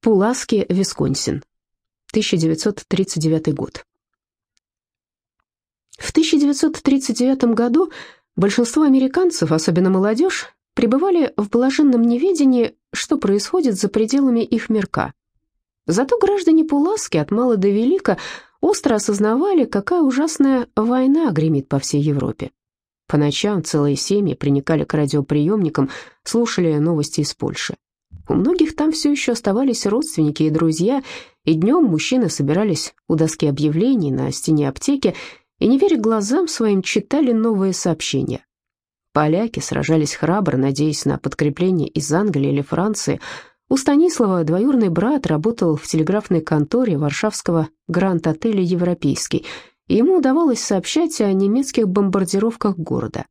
Пуласки, Висконсин. 1939 год. В 1939 году большинство американцев, особенно молодежь, пребывали в блаженном неведении, что происходит за пределами их мирка. Зато граждане Пуласки от мала до велика остро осознавали, какая ужасная война гремит по всей Европе. По ночам целые семьи приникали к радиоприемникам, слушали новости из Польши. У многих там все еще оставались родственники и друзья, и днем мужчины собирались у доски объявлений на стене аптеки и, не веря глазам своим, читали новые сообщения. Поляки сражались храбро, надеясь на подкрепление из Англии или Франции. У Станислава двоюрный брат работал в телеграфной конторе варшавского гранд-отеля «Европейский», и ему удавалось сообщать о немецких бомбардировках города.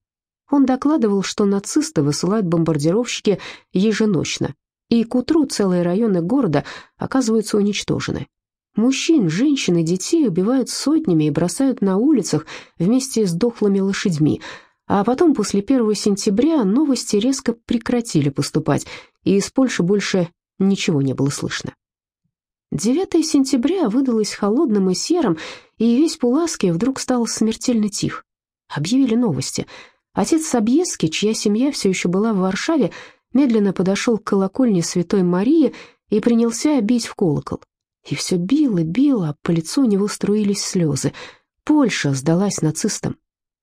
Он докладывал, что нацисты высылают бомбардировщики еженочно, и к утру целые районы города оказываются уничтожены. Мужчин, женщин и детей убивают сотнями и бросают на улицах вместе с дохлыми лошадьми, а потом после 1 сентября новости резко прекратили поступать, и из Польши больше ничего не было слышно. 9 сентября выдалось холодным и серым, и весь Пуласки вдруг стал смертельно тих. Объявили новости. Отец Собьески, чья семья все еще была в Варшаве, медленно подошел к колокольне Святой Марии и принялся бить в колокол. И все било, било, а по лицу у него струились слезы. Польша сдалась нацистам.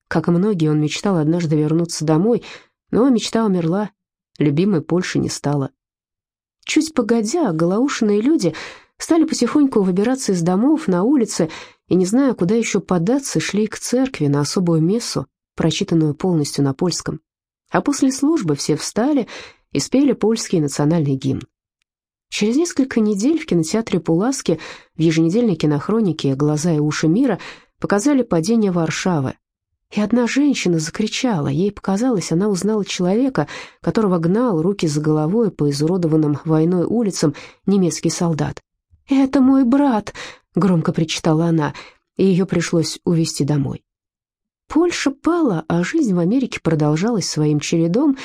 Как и многие, он мечтал однажды вернуться домой, но мечта умерла, любимой Польши не стало. Чуть погодя, голоушенные люди стали потихоньку выбираться из домов на улицы и, не зная, куда еще податься, шли к церкви на особую мессу, прочитанную полностью на польском а после службы все встали и спели польский национальный гимн. Через несколько недель в кинотеатре Пуласки в еженедельной кинохронике «Глаза и уши мира» показали падение Варшавы. И одна женщина закричала, ей показалось, она узнала человека, которого гнал руки за головой по изуродованным войной улицам немецкий солдат. «Это мой брат!» — громко причитала она, и ее пришлось увезти домой. Польша пала, а жизнь в Америке продолжалась своим чередом.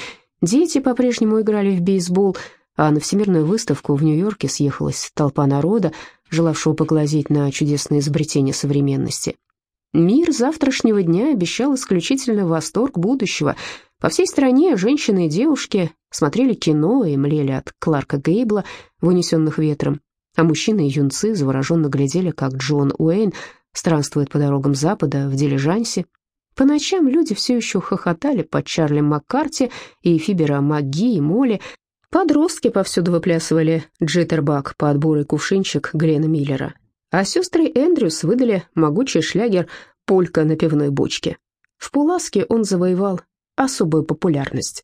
Дети по-прежнему играли в бейсбол, а на всемирную выставку в Нью-Йорке съехалась толпа народа, желавшего поглазеть на чудесные изобретения современности. Мир завтрашнего дня обещал исключительно восторг будущего. По всей стране женщины и девушки смотрели кино и млели от Кларка Гейбла в «Унесенных ветром», а мужчины и юнцы завороженно глядели, как Джон Уэйн странствует по дорогам Запада в дилижансе, по ночам люди все еще хохотали под Чарли Маккарти и Фибера МакГи и Молли. Подростки повсюду выплясывали джиттербак под бурый кувшинчик Глена Миллера. А сестры Эндрюс выдали могучий шлягер «Полька на пивной бочке». В Пуласке он завоевал особую популярность.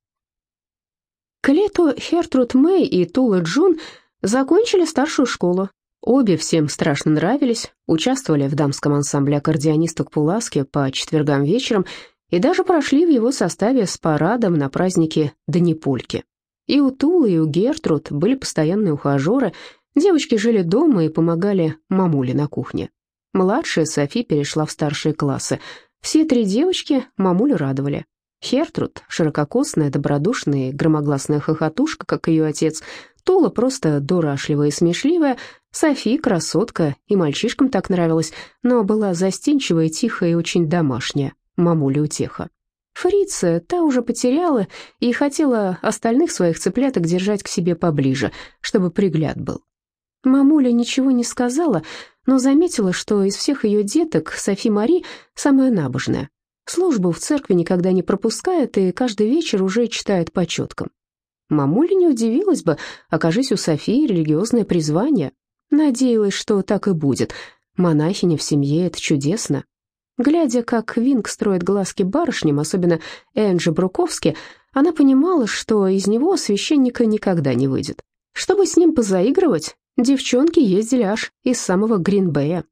К лету Хертруд Мэй и Тула Джун закончили старшую школу, Обе всем страшно нравились, участвовали в дамском ансамбле аккордеонисток Пуласки по четвергам вечером и даже прошли в его составе с парадом на празднике Данипольки. И у Тулы, и у Гертруд были постоянные ухажеры, девочки жили дома и помогали мамуле на кухне. Младшая Софи перешла в старшие классы. Все три девочки мамулю радовали. Хертруд, ширококосная, добродушная и громогласная хохотушка, как ее отец, Тула просто дурашливая и смешливая, Софи красотка, и мальчишкам так нравилась, но была застенчивая, тихая и очень домашняя, мамуля утеха. Фрица та уже потеряла и хотела остальных своих цыпляток держать к себе поближе, чтобы пригляд был. Мамуля ничего не сказала, но заметила, что из всех ее деток Софи Мари самая набожная. Службу в церкви никогда не пропускает и каждый вечер уже читает по четкам. Мамуля не удивилась бы, окажись у Софии религиозное призвание. Надеялась, что так и будет. Монахиня в семье — это чудесно. Глядя, как Винг строит глазки барышням, особенно Энджи Бруковски, она понимала, что из него священника никогда не выйдет. Чтобы с ним позаигрывать, девчонки ездили аж из самого Гринбея.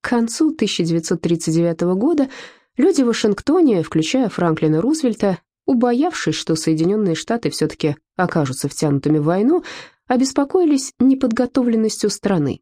К концу 1939 года люди в Вашингтоне, включая Франклина Рузвельта, убоявшись, что Соединенные Штаты все-таки окажутся втянутыми в войну, обеспокоились неподготовленностью страны.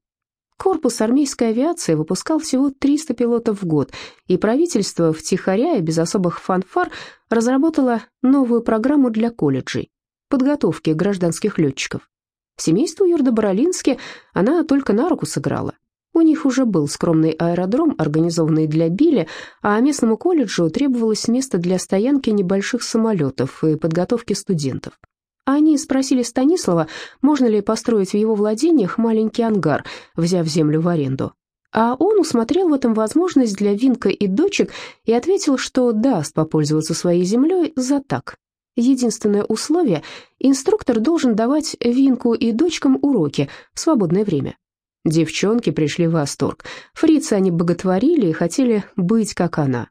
Корпус армейской авиации выпускал всего 300 пилотов в год, и правительство втихаря и без особых фанфар разработало новую программу для колледжей подготовки гражданских летчиков. Семейству Юрда-Боролински она только на руку сыграла. У них уже был скромный аэродром, организованный для Билли, а местному колледжу требовалось место для стоянки небольших самолетов и подготовки студентов. Они спросили Станислава, можно ли построить в его владениях маленький ангар, взяв землю в аренду. А он усмотрел в этом возможность для Винка и дочек и ответил, что даст попользоваться своей землей за так. Единственное условие – инструктор должен давать Винку и дочкам уроки в свободное время. Девчонки пришли в восторг. Фрица они боготворили и хотели быть как она.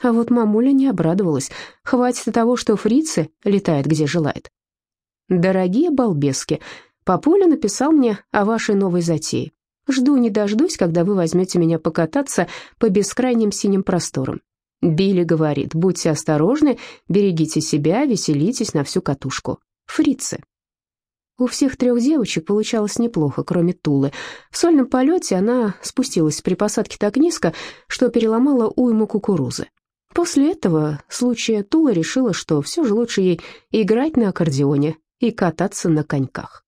А вот мамуля не обрадовалась. Хватит того, что фрицы летает где желает. «Дорогие балбески, папуля написал мне о вашей новой затее. Жду не дождусь, когда вы возьмете меня покататься по бескрайним синим просторам. Билли говорит, будьте осторожны, берегите себя, веселитесь на всю катушку. Фрицы». У всех трех девочек получалось неплохо, кроме Тулы. В сольном полете она спустилась при посадке так низко, что переломала уйму кукурузы. После этого случая Тула решила, что все же лучше ей играть на аккордеоне и кататься на коньках.